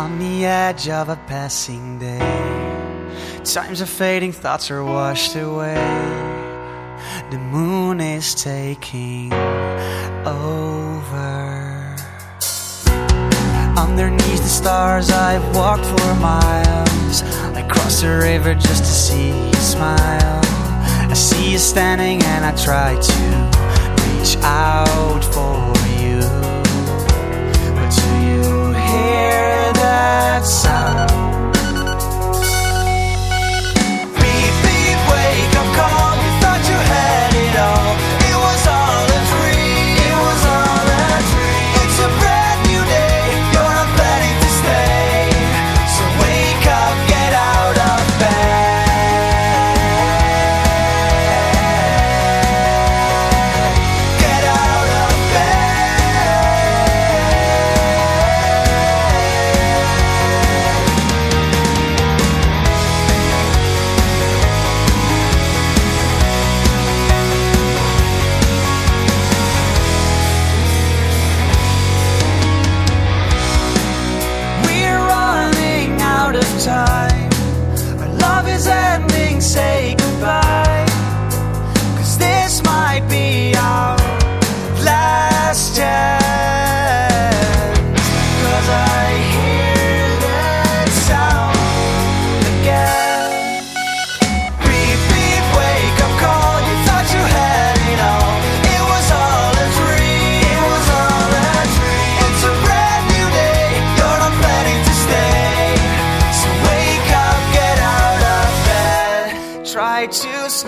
on the edge of a passing day. Times are fading, thoughts are washed away. The moon is taking over. Underneath the stars, I've walked for miles. I crossed the river just to see you smile. I see you standing, and I try to reach out for that sound?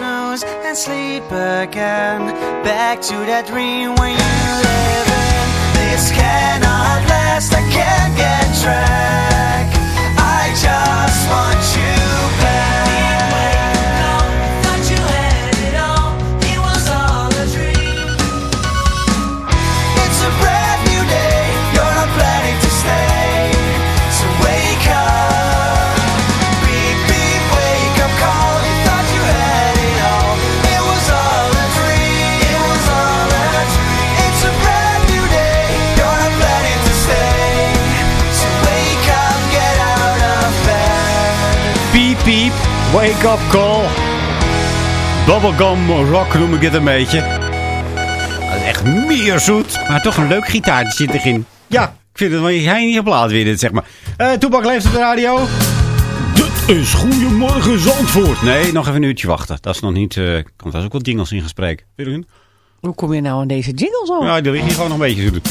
Snooze and sleep again. Back to that dream when you live in. This cannot last. I can't get track. I just want you piep. Wake up call. Bubblegum rock noem ik dit een beetje. Dat is echt meer zoet. Maar toch een leuk gitaartje zit erin. Ja, ik vind het wel hij niet geplaatst weer dit, zeg maar. Eh Toebak leeft op de radio. Dit is Goedemorgen Zandvoort. Nee, nog even een uurtje wachten. Dat is nog niet... eh want daar ook wel jingles in gesprek. Hoe kom je nou aan deze jingle zo? Ja, die ligt hier gewoon nog een beetje zoet.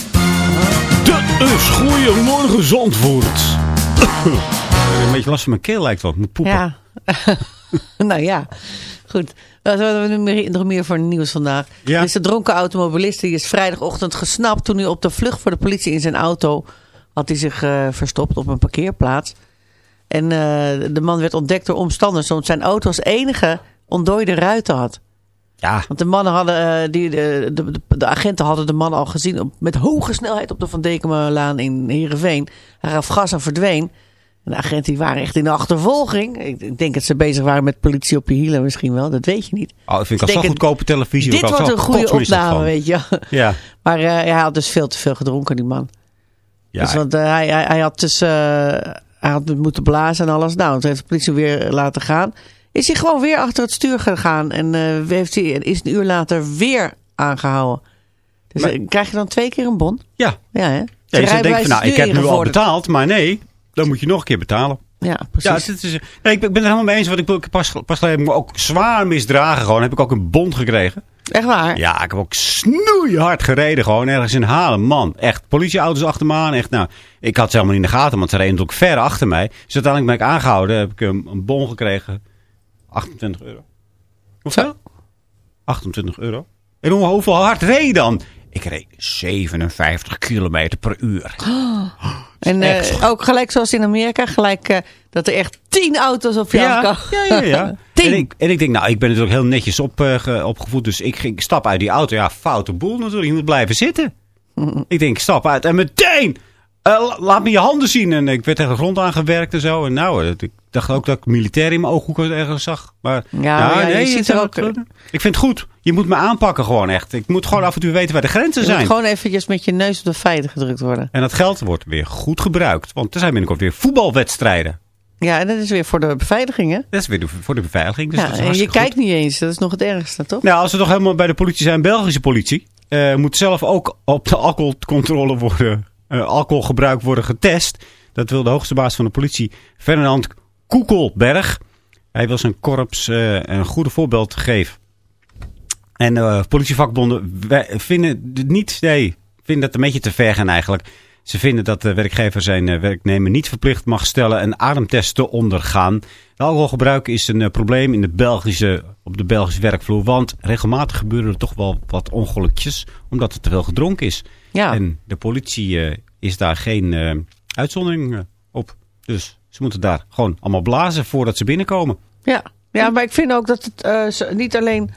Dit is Goedemorgen Zandvoort. een beetje last van mijn keel lijkt wel. Ik moet poepen. Ja. nou ja, goed. Wat hebben we nu meer- nog meer voor nieuws vandaag? Ja. Is de dronken automobilist die is vrijdagochtend gesnapt toen hij op de vlucht voor de politie in zijn auto had hij zich eh, verstopt op een parkeerplaats. En eh, de man werd ontdekt door omstanders, want zijn auto als enige ontdooide ruiten had. Ja, Want de mannen hadden, eh, die, de, de, de, de agenten hadden de man al gezien op, met hoge snelheid op de Van Dekemelaan in Heerenveen. Hij gaf gas en verdween. En de agenten die waren echt in de achtervolging. Ik, denk dat ze bezig waren met politie op je hielen misschien wel. Dat weet je niet. oh, dat vind ik Ik al denk goedkope televisie. Dit wordt een goede opname, weet je. Ja, Maar eh, hij had dus veel te veel gedronken, die man. ja. Dus, want eh, hij, hij, hij had dus eh, hij had moeten blazen en alles. Nou, toen heeft de politie weer laten gaan. Is hij gewoon weer achter het stuur gegaan. En heeft hij, is een uur later weer aangehouden. Dus Maar- krijg je dan twee keer een bon? ja. Ja, hè? Ja, je rijbewijs van, nou, ik heb nu al betaald, maar nee, dan moet je nog een keer betalen. Ja, precies. Ja, het is, nee, ik ben het er helemaal mee eens. Want ik, ik pas, pas geleden heb ik me ook zwaar misdragen. Gewoon heb ik ook een bond gekregen. Echt waar? Ja, ik heb ook snoeihard gereden. Gewoon ergens in Haarlem. Man, echt. Politieauto's achter me aan. Echt, nou, ik had ze helemaal niet in de gaten. Want ze reden natuurlijk ver achter mij. Dus uiteindelijk ben ik aangehouden. Heb ik een, een bon gekregen. 28 euro. Hoeveel? 28 euro. En hoe- hoeveel hard reed je dan? Ik reed 57 kilometer per uur. En eh, ook gelijk zoals in Amerika, gelijk eh, dat er echt tien auto's op je Ja, afkomen. ja, ja. ja. Tien. En, ik, en ik denk, nou, ik ben natuurlijk heel netjes op, eh, ge- opgevoed. Dus ik, ging, stap uit die auto. Ja, foute boel natuurlijk. Je moet blijven zitten. Ik denk, stap uit. En meteen, la- laat me je handen zien. En ik werd tegen de grond aangewerkt en zo. En nou, ik dacht ook dat ik militair in mijn ooghoek ergens zag. Maar Ja, ja, je ziet er ook- Ik vind het goed. Je moet me aanpakken gewoon echt. Ik moet gewoon af en toe weten waar de grenzen Je moet zijn. gewoon eventjes met je neus op de feiten gedrukt worden. En dat geld wordt weer goed gebruikt. Want er zijn binnenkort weer voetbalwedstrijden. Ja, en dat is weer voor de beveiliging, hè? Dat is weer voor de beveiliging. Dus ja, dat is en je goed. kijkt niet eens. Dat is nog het ergste, toch? Nou, als we toch helemaal bij de politie zijn, Belgische politie, eh, moet zelf ook op de alcoholcontrole worden, eh, alcoholgebruik worden getest. Dat wil de hoogste baas van de politie, Fernand Koekelberg. Hij wil zijn korps eh, een goede voorbeeld geven. En eh, politievakbonden vinden het niet, nee, vinden dat een beetje te ver gaan eigenlijk. Ze vinden dat de werkgever zijn eh, werknemer niet verplicht mag stellen een ademtest te ondergaan. Het alcoholgebruik is een eh, probleem in de Belgische, op de Belgische werkvloer. Want regelmatig gebeuren er toch wel wat ongelukjes. Omdat er te veel gedronken is. Ja. En de politie is daar geen uitzondering op. Dus ze moeten daar gewoon allemaal blazen voordat ze binnenkomen. Ja. ja, maar ik vind ook dat het niet alleen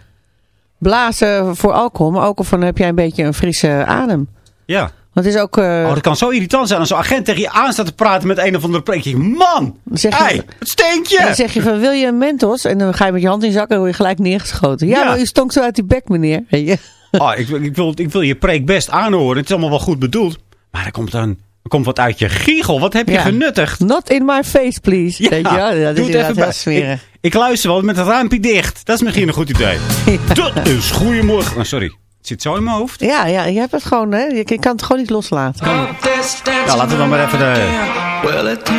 blazen voor alcohol, maar ook van heb jij een beetje een frisse adem. Ja. Want het is ook... eh, Oh, dat kan zo irritant zijn als zo'n agent tegen je aan staat te praten met een of andere preekje. Man, Dan zeg je- het steentje. Dan zeg je van, wil je een Mentos? En dan ga je met je hand in je zak en word je gelijk neergeschoten. Ja, Ja. maar u stonk zo uit die bek, meneer. Weet je? Oh, ik, wil- ik, wil, ik wil je preek best aanhoren. Het is allemaal wel goed bedoeld. Maar er komt dan er komt wat uit je giegel. Wat heb je Ja. genuttigd? Not in my face, please. Weet je wel? Ja, dat doe is het inderdaad heel bij. smerig. Ik, ik luister wel met het raampje dicht. Dat is misschien een goed idee. Dat is goedemorgen. Oh, sorry. Het zit zo in mijn hoofd. Ja, ja, je hebt het gewoon, hè. Je, je kan het gewoon niet loslaten. Nou, laten we dan maar even, de,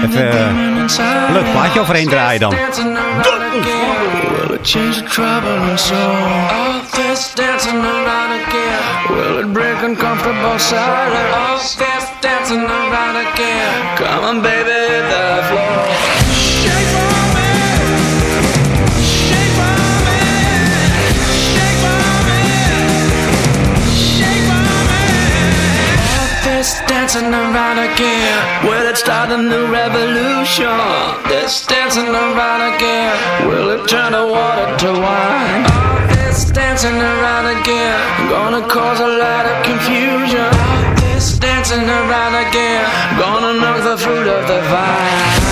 even eh, een leuk plaatje overheen draaien dan. Will it change the trouble and soul? All this dancing around again. Will it break uncomfortable silence? All this dancing around again. Come on, baby, the floor. Dancing around again. Will it start a new revolution? This dancing around again. Will it turn the water to wine? All this dancing around again. Gonna cause a lot of confusion. Dancing around again. Gonna knock the fruit of the vine.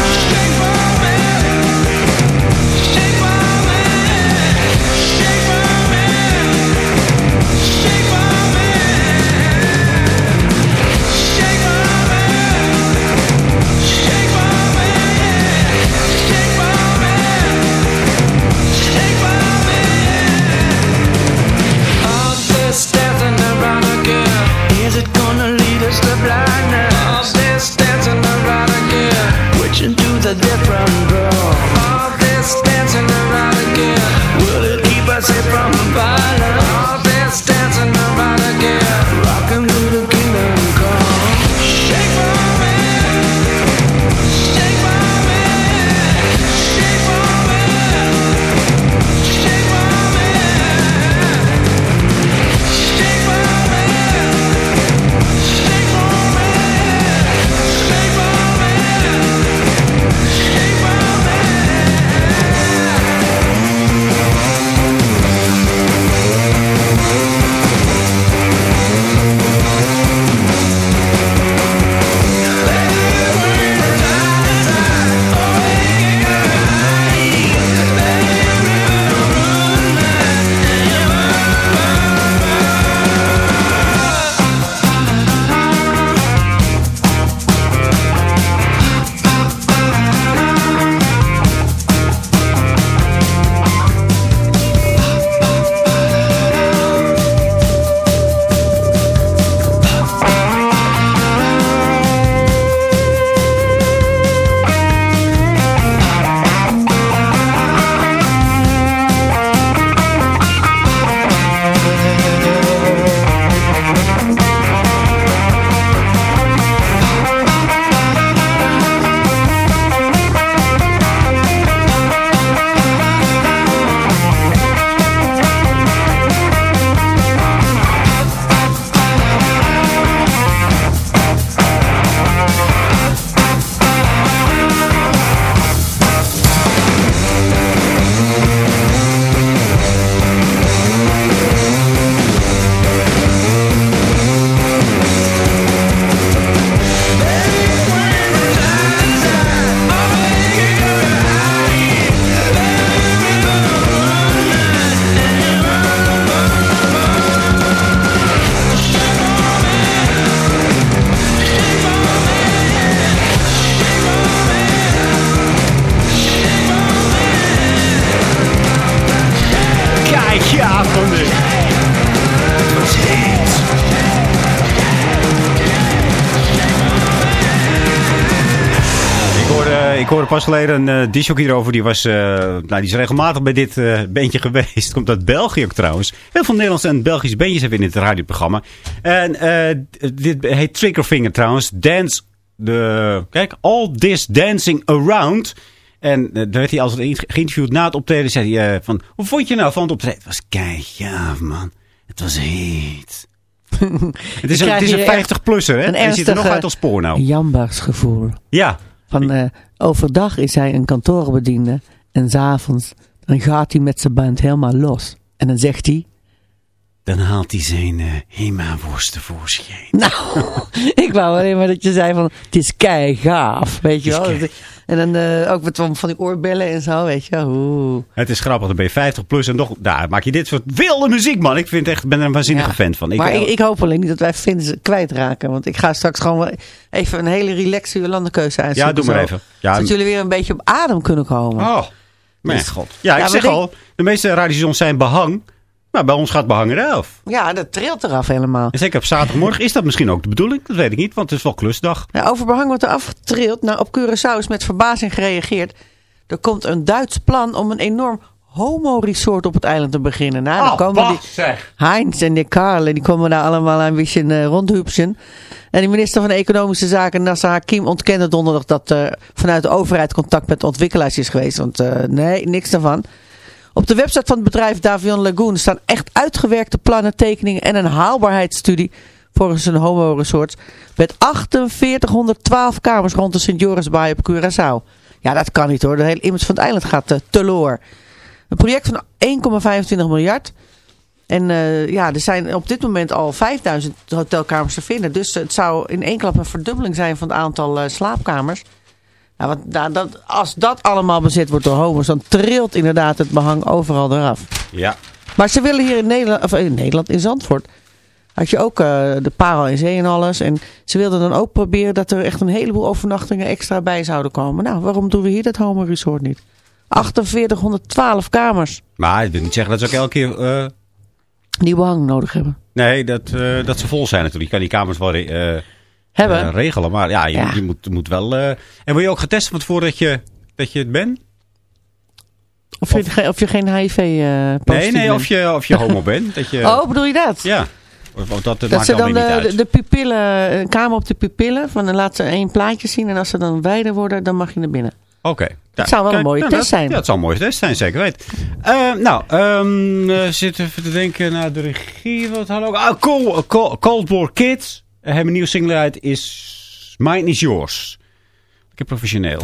Hoorde pas geleden een uh, hierover. Die, was, uh, nou, die is regelmatig bij dit uh, bandje geweest. Komt uit België ook trouwens. Heel veel Nederlandse en Belgische bandjes hebben in het radioprogramma. En dit heet Triggerfinger trouwens. Dance, de, kijk, All This Dancing Around. En daar werd hij als geïnterviewd na het optreden. Zei hij van, hoe vond je nou van het optreden? Het was kei gaaf man. Het was heet. het is een, het is een 50-plusser, hè? Hij ziet er nog uit als spoor nou. Jambarsgevoel. Ja. Van, uh, overdag is hij een kantoorbediende. En s'avonds dan gaat hij met zijn band helemaal los. En dan zegt hij... Dan haalt hij zijn uh, Hema-worst tevoorschijn. Nou, ik wou alleen maar dat je zei van... Het is kei gaaf, weet je wel. En dan uh, ook met van die oorbellen en zo, weet je. Oeh. Het is grappig, dan ben je 50 plus en toch daar maak je dit soort wilde muziek, man. Ik vind echt, ben er een waanzinnige ja. fan van. Ik maar ik, ik, hoop alleen niet dat wij fans kwijtraken. Want ik ga straks gewoon even een hele relaxe Jolandekeuze uitzoeken. Ja, doe maar even. Ja, zodat jullie weer een beetje op adem kunnen komen. Oh, mijn dus, god. Ja, ik zeg al, de meeste radiostations zijn behang. Maar bij ons gaat behangen eraf. Ja, dat trilt eraf helemaal. En zeker op zaterdagmorgen is dat misschien ook de bedoeling. Dat weet ik niet, want het is wel klusdag. Ja, over behang wordt er afgetrild. Nou, op Curaçao is met verbazing gereageerd. Er komt een Duits plan om een enorm homo-resort op het eiland te beginnen. Nou, dan oh, komen die zeg. Heinz en de Karl, die komen daar allemaal een beetje uh, rondhupsen. En de minister van Economische Zaken, Nasser Hakim, ontkende donderdag dat er uh, vanuit de overheid contact met ontwikkelaars is geweest. Want uh, nee, niks daarvan. Op de website van het bedrijf Davion Lagoon staan echt uitgewerkte plannen, tekeningen en een haalbaarheidsstudie volgens een homo-resort met 4812 kamers rond de Sint Jorisbaai op Curaçao. Ja, dat kan niet hoor. De hele image van het eiland gaat uh, teloor. Een project van 1,25 miljard. En uh, ja, er zijn op dit moment al 5000 hotelkamers te vinden. Dus het zou in één klap een verdubbeling zijn van het aantal uh, slaapkamers. Nou, want, nou, dat, als dat allemaal bezet wordt door homo's, dan trilt inderdaad het behang overal eraf. Ja. Maar ze willen hier in Nederland, of in Nederland, in Zandvoort, had je ook uh, de parel in zee en alles. En ze wilden dan ook proberen dat er echt een heleboel overnachtingen extra bij zouden komen. Nou, waarom doen we hier dat homo resort niet? 4812 kamers. Maar ik wil niet zeggen dat ze ook elke keer... Uh... Die behang nodig hebben. Nee, dat, uh, dat ze vol zijn natuurlijk. Je kan die kamers wel hebben. Uh, regelen. Maar ja, je, ja. je moet, moet wel... Uh, en word je ook getest van tevoren je, dat je het bent? Of je, of, of je geen HIV uh, Nee, nee, of je, of je homo bent. Dat je, oh, bedoel je dat? Ja. Of, dat, dat, dat ze dan de, de, de, pupillen, een kamer op de pupillen, van dan laat ze één plaatje zien en als ze dan wijder worden, dan mag je naar binnen. Oké. Okay. Dat zou wel kijk, een mooie nou, test zijn. Ja, het zou een mooie test zijn, zeker weet. Uh, nou, um, uh, zitten even te denken naar de regie. Wat hadden ook? Ah, Cold, Cold, Cold War Kids hebben een nieuwe single uit is Mine is Yours. Ik heb professioneel.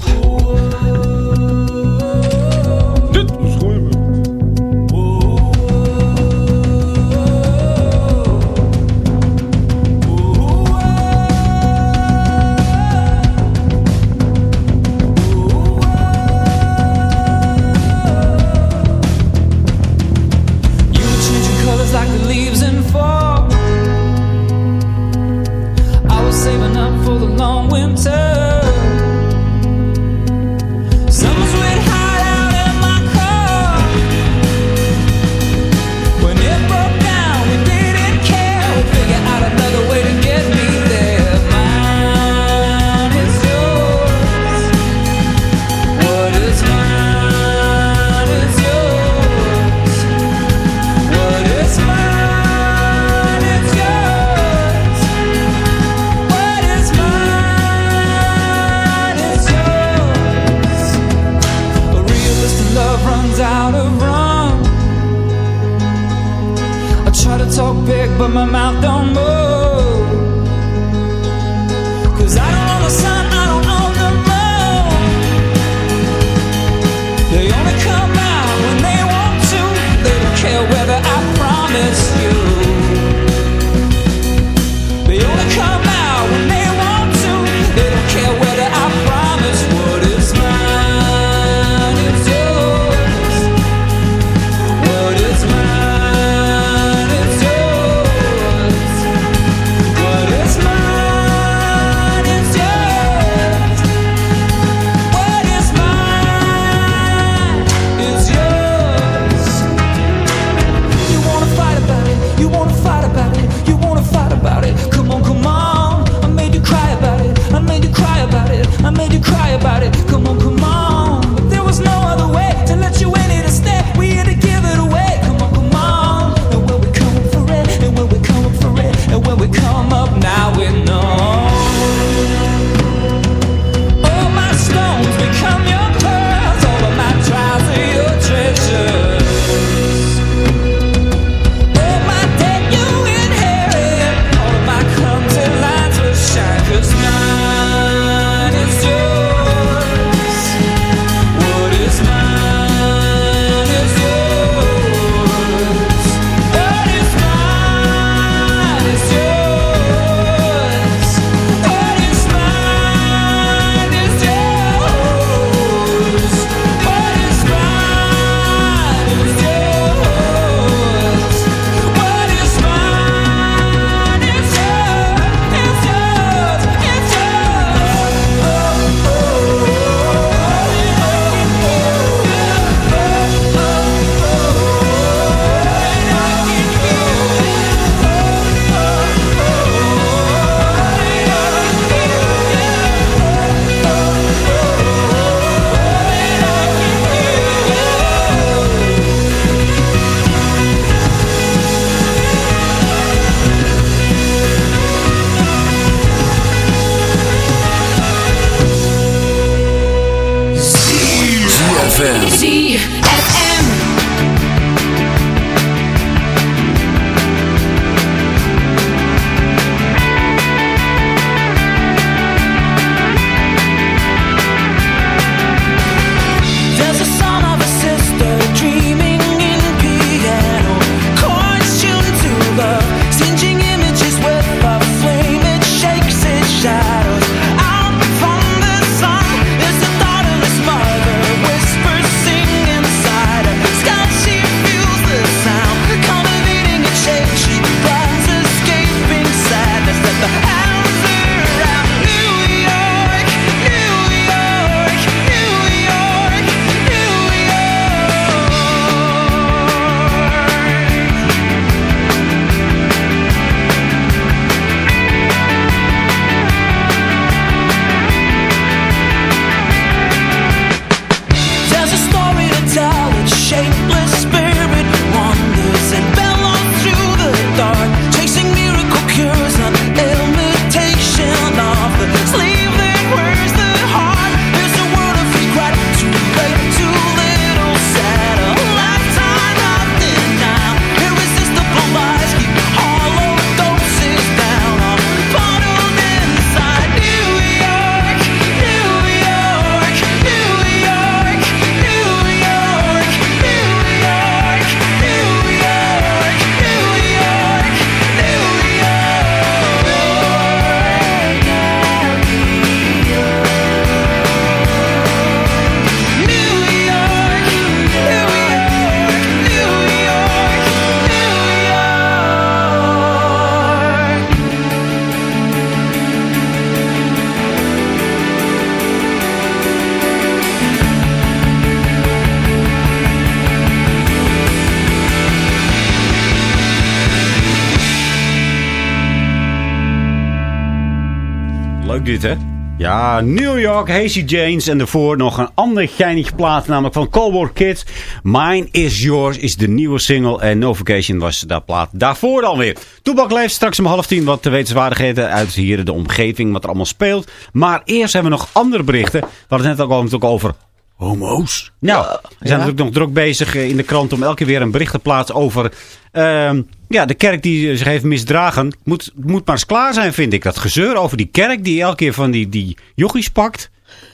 Hè? Ja, New York, Hazy Janes en daarvoor nog een ander geinige plaat, namelijk van Cold Kids. Mine is Yours is de nieuwe single en No Vacation was dat plaat daarvoor dan weer. Toebak leeft straks om half tien wat de wetenswaardigheden uit hier de omgeving, wat er allemaal speelt. Maar eerst hebben we nog andere berichten. We hadden het net ook al over homo's. Nou, we zijn ja. natuurlijk nog druk bezig eh, in de krant om elke keer weer een bericht te plaatsen over... ehm, ja, de kerk die zich heeft misdragen. Moet, moet maar eens klaar zijn, vind ik. Dat gezeur over die kerk die elke keer van die, die jochies pakt.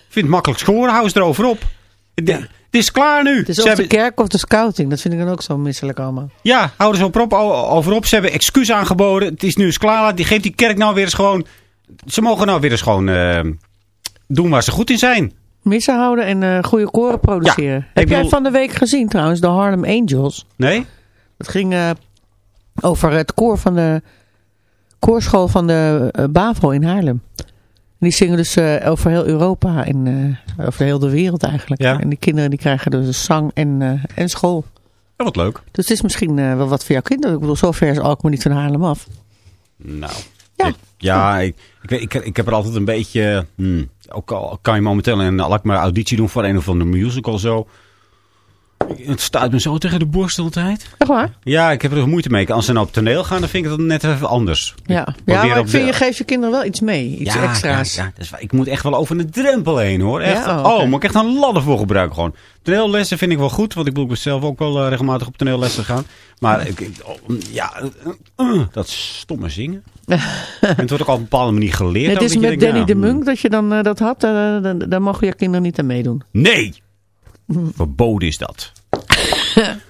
Vind het makkelijk schoren, hou eens erover op. Het het is klaar nu. Het is Ze of de kerk of de scouting. Dat vind ik dan ook zo misselijk allemaal. ja, hou er zo op, over op. Ze hebben excuus aangeboden. Het is nu eens klaar. Die geeft die kerk nou weer eens gewoon... Ze mogen nou weer eens gewoon eh, doen waar ze goed in zijn. Missen houden en eh, goede koren produceren. Heb jij van de week gezien trouwens, de Harlem Angels? Nee? Het ging eh, over het koor van de koorschool van de eh, BAVO in Haarlem. En die zingen dus over heel Europa en over heel de wereld eigenlijk. Ja. En die kinderen die krijgen dus zang en, en school. Ja, wat leuk. Dus het is misschien wel wat voor jouw kinderen. Ik bedoel, zover is Alkmaar niet van Haarlem af. Nou, Ja. ik, ja, ik, weet- ik, heb er altijd een beetje... hmm, ook al kan je momenteel een laat maar auditie doen voor een of andere musical zo. Het staat me zo tegen de borst altijd. Echt waar? Ja, ik heb er moeite mee. Als ze nou op toneel gaan, dan vind ik dat net even anders. Ja, ja maar ik vind de- je geef je kinderen wel iets mee. Iets ja, extra's. Ja, ja, ik moet echt wel over de drempel heen hoor. Echt, oh, moet ik echt een ladder voor gebruiken gewoon. Toneellessen vind ik wel goed, want ik bedoel, ik zelf ook wel eh, regelmatig op toneellessen gaan. Maar ik, oh, ja, eh, eh, dat stomme zingen. en het wordt ook op een bepaalde manier geleerd. Het is met denkt, Danny nou, de Munk dat je dan dat had. dan, dan mogen je kinderen niet aan meedoen. Nee! Verboden is dat.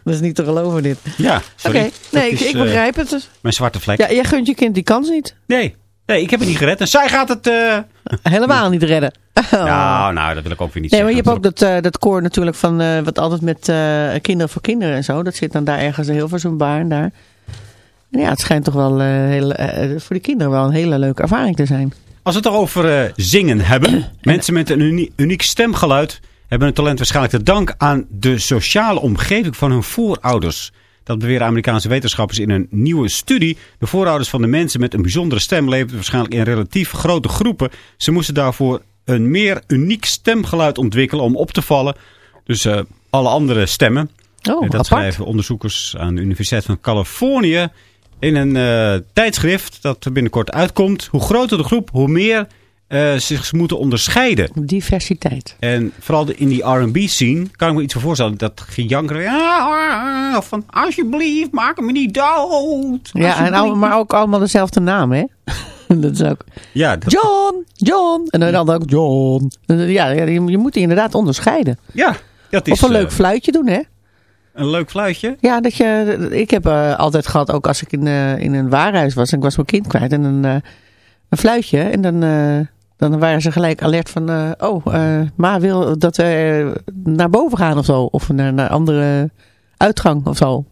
Dat is niet te geloven dit. Ja, Oké, nee, ik, is, ik eh, begrijp het. Dus- Mijn zwarte vlek. Ja, jij gunt je kind die kans niet. Nee. nee, ik heb het niet gered. En zij gaat het... eh, Helemaal niet redden. Nou, nou, dat wil ik ook weer niet Nee, maar zeggen. je hebt ook dat, eh, dat koor natuurlijk van wat altijd met kinderen voor kinderen en zo. Dat zit dan daar ergens heel veel zo'n bar en daar. En ja, het schijnt toch wel heel, voor die kinderen wel een hele leuke ervaring te zijn. Als we het toch over zingen hebben. mensen met een uni- uniek stemgeluid hebben hun talent waarschijnlijk te dank aan de sociale omgeving van hun voorouders. Dat beweren Amerikaanse wetenschappers in een nieuwe studie. De voorouders van de mensen met een bijzondere stem leefden waarschijnlijk in relatief grote groepen. Ze moesten daarvoor een meer uniek stemgeluid ontwikkelen om op te vallen. Dus eh, alle andere stemmen. Oh, dat apart. schrijven onderzoekers aan de Universiteit van Californië in een eh, tijdschrift dat er binnenkort uitkomt. Hoe groter de groep, hoe meer eh, ze zich moeten onderscheiden. Diversiteit. En vooral in die R&B scene kan ik me iets voor voorstellen. Dat gejanker, ja, of van alsjeblieft, maak me niet dood. Ja, en al, maar ook allemaal dezelfde naam, hè? dat is ook Ja, dat- John, John. En dan ook John. Ja, ja, je, je moet die inderdaad onderscheiden. ja, dat is Of een leuk eh, fluitje doen, hè? een leuk fluitje. Ja, dat je, ik heb eh, altijd gehad, ook als ik in, eh, in een waarhuis was en ik was mijn kind kwijt en een, eh, een fluitje. En dan, eh, dan waren ze gelijk alert van, eh, oh, eh, ma wil dat we naar boven gaan of zo. Of naar een andere uitgang of zo.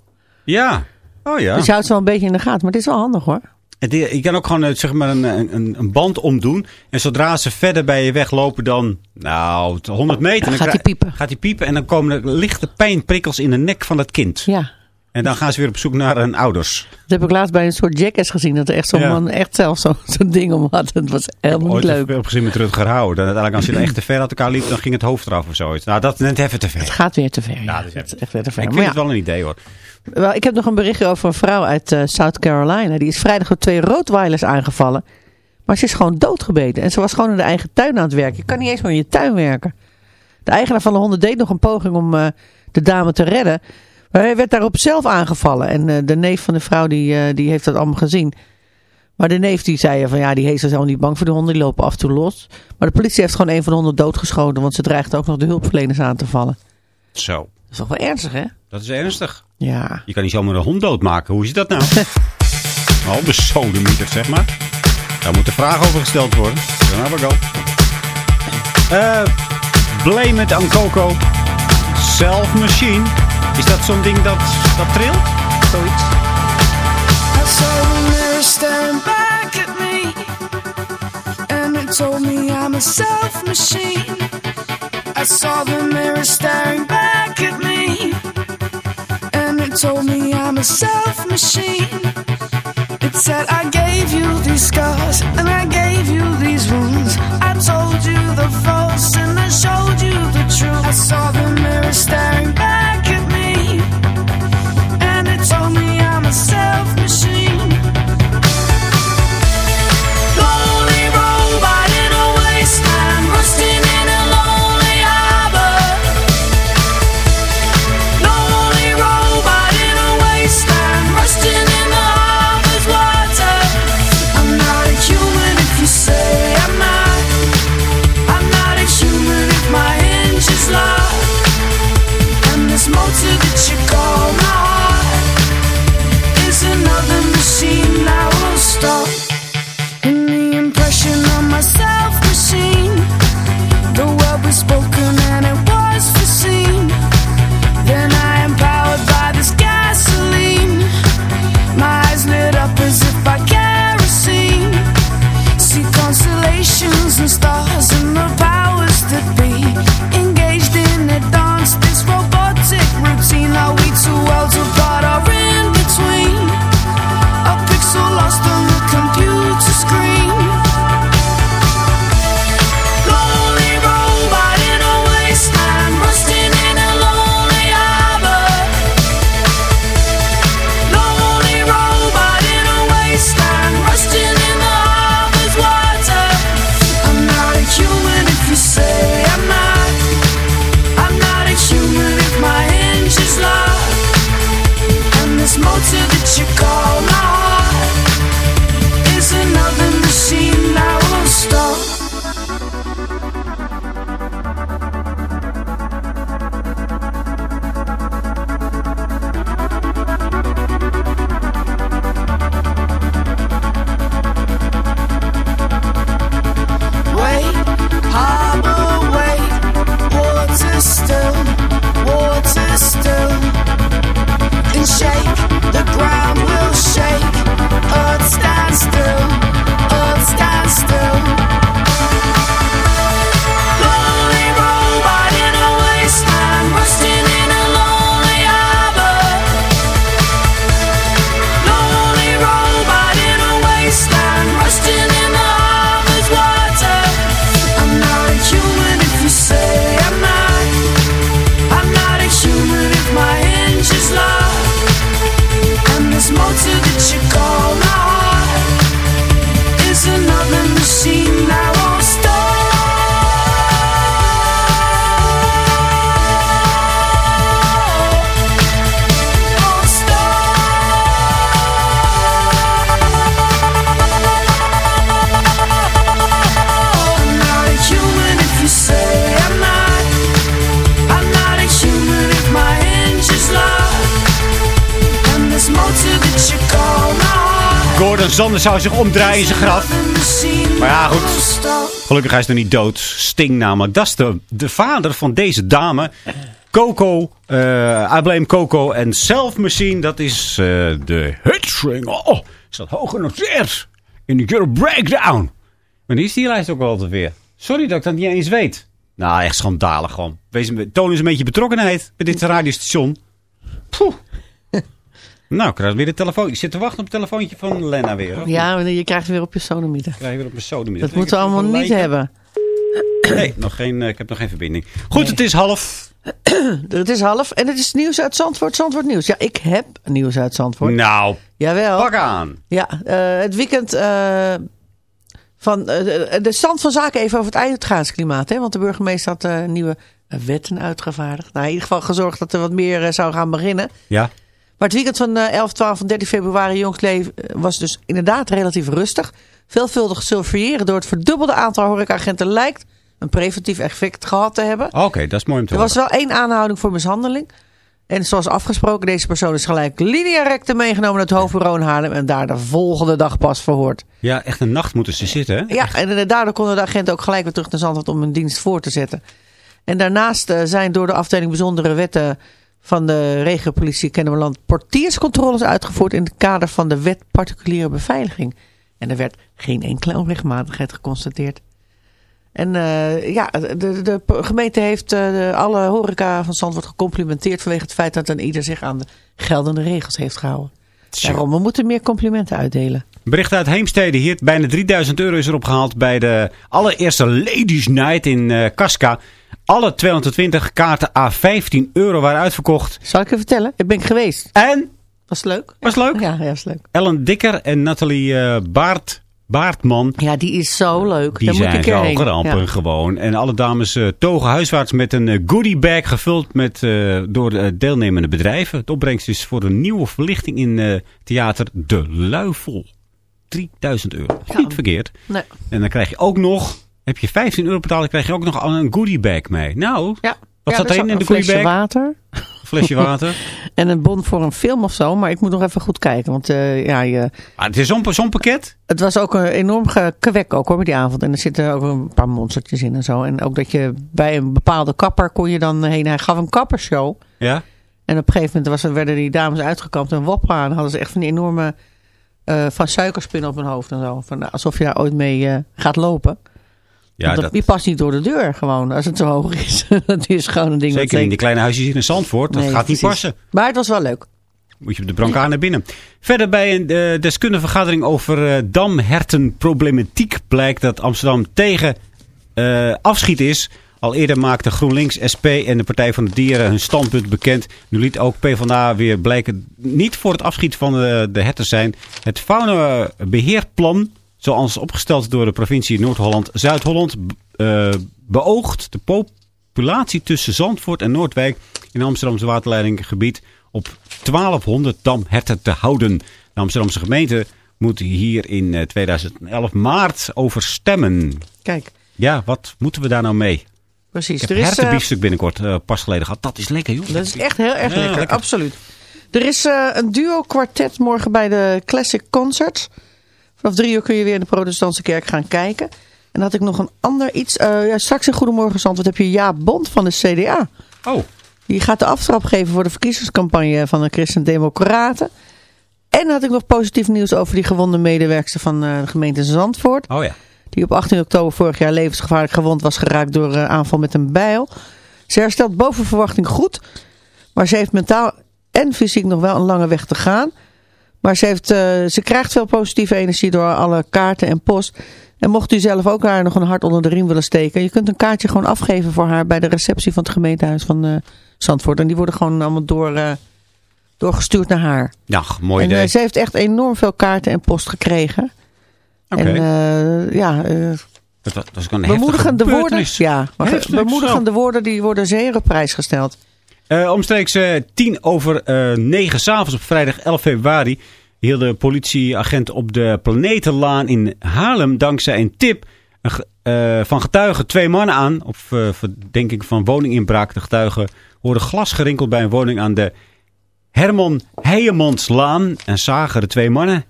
Ja, oh ja. Dus je houdt ze wel een beetje in de gaten, maar het is wel handig hoor. Je kan ook gewoon eh, zeg maar een, een, een band omdoen. En zodra ze verder bij je weglopen dan nou, 100 meter. Dan gaat hij piepen. Gaat hij piepen en dan komen er lichte pijnprikkels in de nek van het kind. Ja. En dan gaan ze weer op zoek naar hun ouders. Dat heb ik laatst bij een soort jackass gezien. Dat er echt zo'n Ja. man echt zelf zo- zo'n ding om had. Het was helemaal niet leuk. heb gezien met Rutger Hauer. Dan uiteindelijk als je dan echt te ver uit elkaar liep, dan ging het hoofd eraf of zoiets. Nou, dat is net even te ver. Het gaat weer te ver. Ja, dat is het even- is echt weer te ver. Ik Maar vind ja. het wel een idee hoor. Wel, ik heb nog een berichtje over een vrouw uit eh, South Carolina. Die is vrijdag door twee roodweilers aangevallen. Maar ze is gewoon doodgebeten. En ze was gewoon in de eigen tuin aan het werken. Je kan niet eens meer in je tuin werken. De eigenaar van de honden deed nog een poging om eh, de dame te redden. Maar hij werd daarop zelf aangevallen. En eh, de neef van de vrouw die, eh, die heeft dat allemaal gezien. Maar de neef die zei van ja, die heeft zelf niet bang voor de honden. Die lopen af en toe los. Maar de politie heeft gewoon een van de honden doodgeschoten. Want ze dreigde ook nog de hulpverleners aan te vallen. Zo, Dat is toch wel ernstig hè? dat is ernstig. Ja. Je kan niet zomaar een hond doodmaken. Hoe is dat nou? nou, de sodemieter, zeg maar. Daar moet de vraag over gesteld worden. Dan hebben we go. Eh, blame it on Coco. Self Machine. Is dat zo'n ding dat, dat trilt? Zoiets. I saw the mirror staring back at me, and it told me I'm a self machine. I saw the mirror staring back at me, and it told me I'm a self machine. It said, I gave you these scars and I gave you these wounds. I told you the false and I showed you the truth. I saw the mirror staring back told me I'm a self Zander zou zich omdraaien in zijn graf. Maar ja, goed. Gelukkig hij is nog niet dood. Sting namelijk. Dat is de, de vader van deze dame. Coco. eh I Blame Coco. En Self Machine. Dat is eh, de Hitstring. Oh, staat hoog genoteerd. In de Euro Breakdown. Maar die is die lijst ook altijd weer. Sorry dat ik dat niet eens weet. Nou, echt schandalig gewoon. Wees, toon eens een beetje betrokkenheid bij dit radiostation. Poeh. Nou, ik krijg weer de telefoon. Ik zit te wachten op het telefoontje van Lena weer. Ja, je krijgt weer op je sonomieter. krijg je weer op mijn. Dat moeten we allemaal niet hebben. Nee, nog geen, eh, ik heb nog geen verbinding. Goed, het is half. Het is half en het is nieuws uit Zandvoort. Zandvoort nieuws. Ja, ik heb nieuws uit Zandvoort. Nou, Jawel. pak aan. Ja, eh, het weekend eh, van de, stand van zaken even over het uitgaansklimaat. Hè? Want de burgemeester had nieuwe wetten uitgevaardigd. Nou, in ieder geval gezorgd dat er wat meer zou gaan beginnen. Ja, Maar het weekend van eh, 11, 12 en 13 februari jongsleven was dus inderdaad relatief rustig. Veelvuldig surveilleren door het verdubbelde aantal horecaagenten lijkt een preventief effect gehad te hebben. oké, dat is mooi om te Er was horen. wel één aanhouding voor mishandeling. En zoals afgesproken, deze persoon is gelijk linea recte meegenomen naar het hoofdbureau in Haarlem. En daar de volgende dag pas verhoord. Ja, echt een nacht moeten ze zitten, hè? Ja, en eh, daardoor konden de agenten ook gelijk weer terug naar Zandvoort om hun dienst voor te zetten. En daarnaast eh, zijn door de afdeling bijzondere wetten van de regiopolitie Kennemerland portierscontroles uitgevoerd in het kader van de wet particuliere beveiliging. En er werd geen enkele onregelmatigheid geconstateerd. En eh, ja, de, de gemeente heeft de, alle horeca van Zandvoort gecomplimenteerd vanwege het feit dat dan ieder zich aan de geldende regels heeft gehouden. Daarom, we moeten meer complimenten uitdelen. Bericht uit Heemstede hier. Bijna 3000 euro is erop gehaald bij de allereerste Ladies Night in eh Casca. Alle 220 kaarten a 15 euro waren uitverkocht. Zal ik je vertellen? Ik ben geweest. En, Was leuk? was leuk? Ja, ja, was leuk. Ellen Dikker en Nathalie eh, Baart, Baartman. Ja, die is zo leuk. Die Daar moet ik zijn zo heen. gerampen Ja. gewoon. En alle dames eh, togen huiswaarts met een goodie bag gevuld met, door de deelnemende bedrijven. Het opbrengst is voor een nieuwe verlichting in theater De Luifel. 3000 euro. Ja. Niet verkeerd. Nee. En dan krijg je ook nog, heb je 15 euro betaald, dan krijg je ook nog een goodie bag mee. Nou, Ja. Wat ja, zat er erin in de een flesje water een flesje water. en een bon voor een film of zo. Maar ik moet nog even goed kijken. Want eh, ja, je, Maar het is zo'n pakket. het was ook een enorm gewek ook hoor, die avond. En er zitten ook een paar monstertjes in en zo. En ook dat je bij een bepaalde kapper kon je dan heen. Hij gaf een kappershow. Ja. En op een gegeven moment was, werden die dames uitgekampt en wop aan. Hadden ze echt van die enorme eh, van suikerspinnen op hun hoofd en zo. Van, alsof je daar ooit mee eh, gaat lopen. Ja, dat, Die past niet door de deur gewoon, als het zo hoog is. dat is gewoon een ding. zeker in die kleine huisjes in Zandvoort. Dat Nee, gaat niet precies. passen. Maar het was wel leuk. Moet je op de brancard naar binnen. Verder bij een eh, deskundige vergadering over eh, damhertenproblematiek blijkt dat Amsterdam tegen eh, afschiet is. Al eerder maakte GroenLinks, SP en de Partij van de Dieren hun standpunt bekend. Nu liet ook PvdA weer blijken niet voor het afschieten van de, de herten zijn. Het faunabeheerplan, zoals opgesteld door de provincie Noord-Holland-Zuid-Holland, eh, beoogt de populatie tussen Zandvoort en Noordwijk in Amsterdamse waterleidinggebied op 1200 damherten te houden. De Amsterdamse gemeente moet hier in eh, 2011 maart over stemmen. Kijk, Ja, wat moeten we daar nou mee? Precies. Ik Er heb is, eh, hertenbiefstuk binnenkort eh, pas geleden gehad. Dat is lekker, joh. dat is echt heel erg Ja, lekker. lekker. Absoluut. Er is eh, een duo-kwartet morgen bij de Classic Concerts. Vanaf drie uur kun je weer in de protestantse kerk gaan kijken. En dan had ik nog een ander iets. Eh, ja, straks in Goedemorgen Zandvoort heb je Jaap Bond van de CDA. Oh, Die gaat de aftrap geven voor de verkiezingscampagne van de Christen Democraten. En dan had ik nog positief nieuws over die gewonde medewerkster van eh, de gemeente Zandvoort. oh ja. Die op 18 oktober vorig jaar levensgevaarlijk gewond was geraakt door een aanval met een bijl. Ze herstelt boven verwachting goed. Maar ze heeft mentaal en fysiek nog wel een lange weg te gaan. Maar ze, heeft, eh, ze krijgt veel positieve energie door alle kaarten en post. En mocht u zelf ook haar nog een hart onder de riem willen steken. Je kunt een kaartje gewoon afgeven voor haar bij de receptie van het gemeentehuis van eh, Zandvoort. En die worden gewoon allemaal door, eh, doorgestuurd naar haar. Ja, mooi en idee. eh, ze heeft echt enorm veel kaarten en post gekregen. En eh, ja, eh, Dat was, dat was een bemoedigende woorden. Ja, woorden die worden zeer op prijs gesteld. Eh, omstreeks tien over eh, negen s'avonds op vrijdag 11 februari... hielden politieagenten op de Planetenlaan in Haarlem... dankzij een tip van getuigen twee mannen aan... op verdenking van woninginbraak. De getuigen hoorden glas gerinkeld bij een woning aan de Herman Heijemanslaan... en zagen de twee mannen...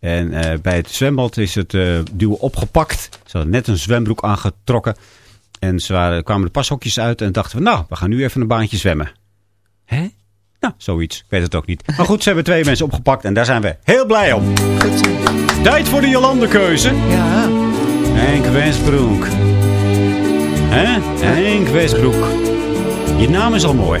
En eh, bij het zwembad is het duo opgepakt. Ze hadden net een zwembroek aangetrokken. En ze waren, kwamen de pashokjes uit en dachten we, nou, we gaan nu even een baantje zwemmen. Hè? Nou, zoiets. Ik weet het ook niet. Maar goed, ze hebben twee mensen opgepakt en daar zijn we heel blij om. Goed. Tijd voor de Jolande-keuze. Ja, Henk Westbroek. Hè? Henk Westbroek. Je naam is al mooi.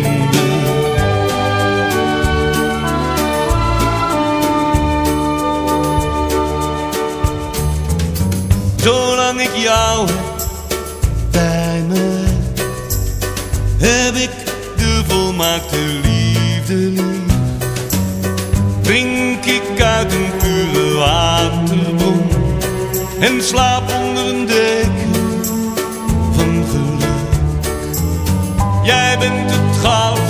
bij me. Heb ik de volmaakte liefde lief. Drink ik uit een pure waterbron. En slaap onder een deken van geluk. Jij bent het goud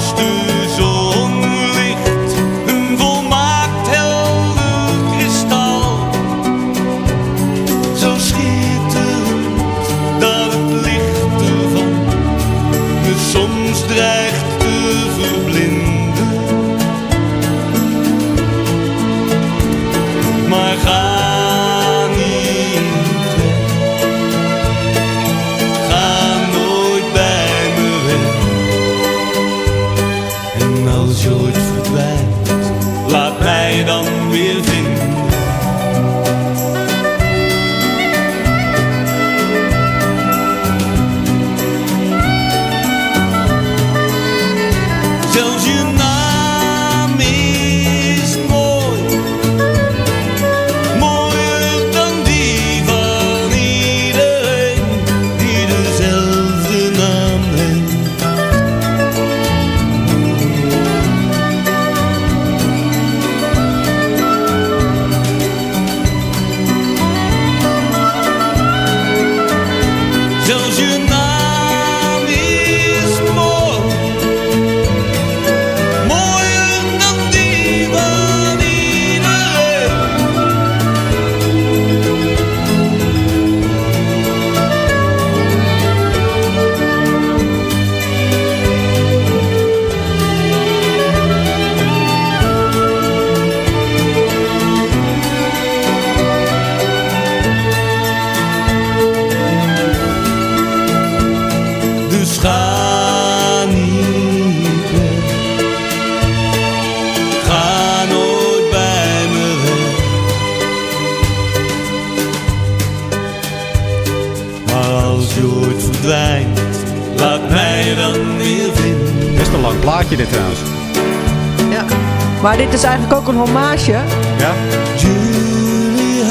dit is eigenlijk ook een hommage. Ja? Julia.